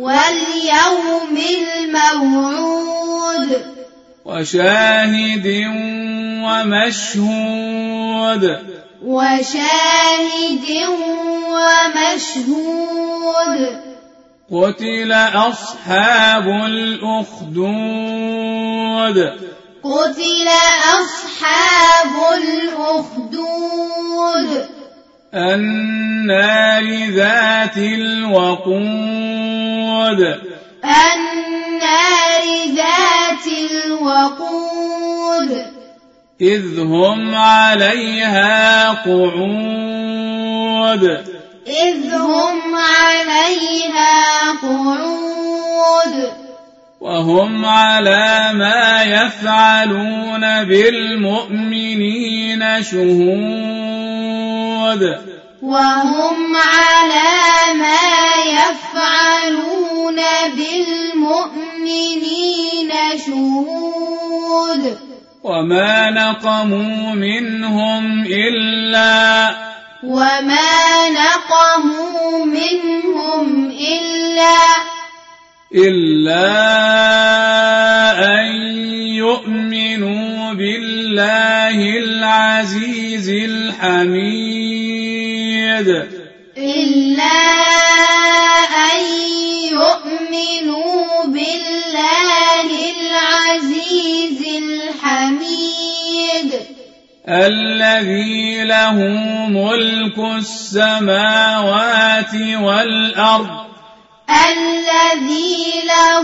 واليوم الموعود. وشاهد ومشهود. وشاهد ومشهود. قتل أصحاب الأخدود. قتل أصحاب الأخدود. النار ذات الوقود. الوقود النار ذات الوقود. إذ هم عليها قعود. إذ هم عليها قعود. وهم على ما يفعلون بالمؤمنين شهود وهم شهود. وما نقموا منهم إلا وما نقموا منهم إلا إلا أن يؤمنوا بالله العزيز الحميد. إلا أن الذي له ملك السماوات والأرض. الذي له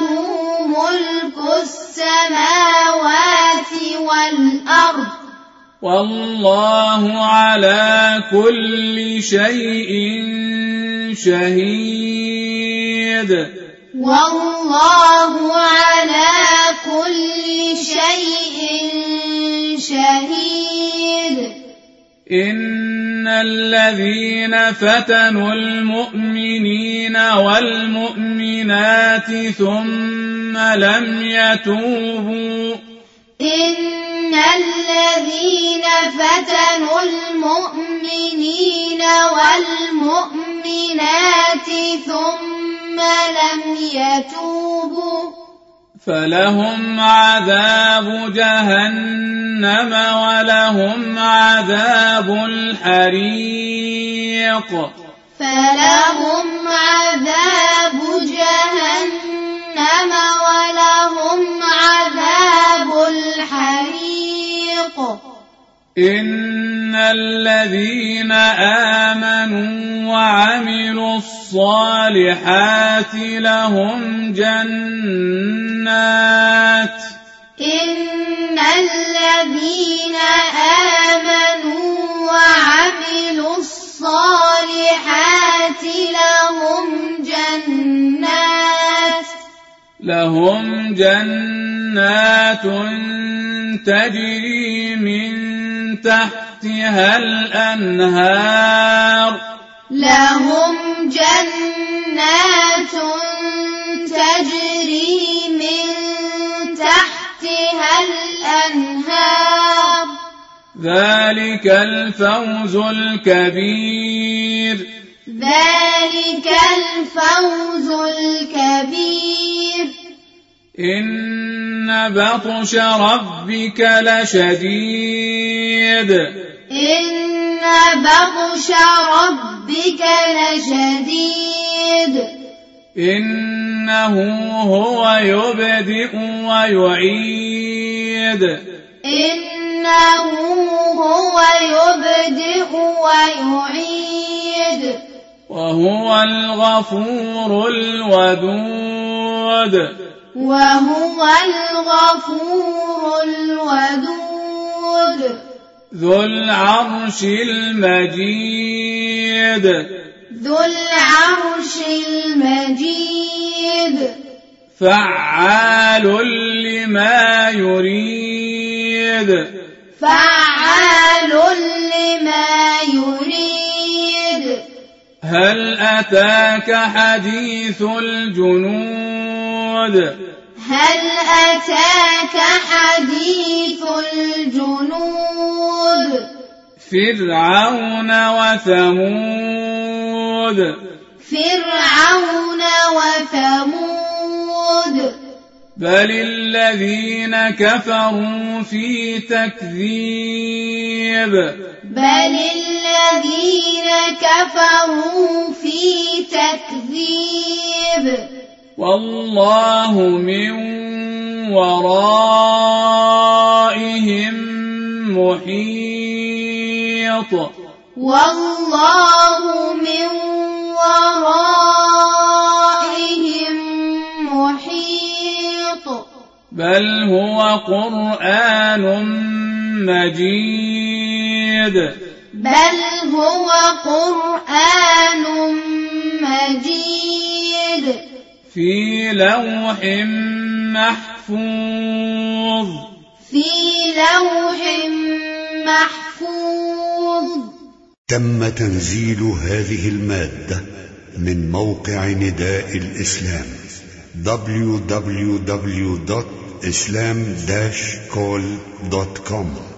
ملك السماوات والأرض. والله على كل شيء شهيد. والله على شيء شهيد. إن الذين فتنوا المؤمنين والمؤمنات ثم لم يتوبوا. إن الذين فتنوا المؤمنين والمؤمنات ثم لم يتوبوا. فلهم عذاب جهنم ولهم عذاب الحريق فلهم عذاب جهنم ولهم عذاب الحريق الذين آمنوا وعملوا الصالحات لهم جنات إن الذين آمنوا وعملوا الصالحات لهم جنات لهم جنات تجري من تحت تحتها الأنهار لهم جنات تجري من تحتها الأنهار ذلك الفوز الكبير ذلك الفوز الكبير إن بطش ربك لشديد إن بطش ربك لشديد إن بغش ربك لشديد إنه هو يبدئ ويعيد إنه هو يبدئ ويعيد وهو الغفور الودود وهو الغفور الودود ذو العرش المجيد. ذو العرش المجيد. فعال لما يريد. فعال لما يريد. هل أتاك حديث الجنود؟ هل أتاك حديث الجنود؟ فرعون وثمود. فرعون وثمود. بل الذين كفروا في تكذيب. بل الذين كفروا في تكذيب. والله من ورائهم محيط والله من ورائهم محيط بل هو قرآن مجيد بل هو قرآن مجيد في لوح محفوظ في لوح محفوظ تم تنزيل هذه المادة من موقع نداء الإسلام www.islam-call.com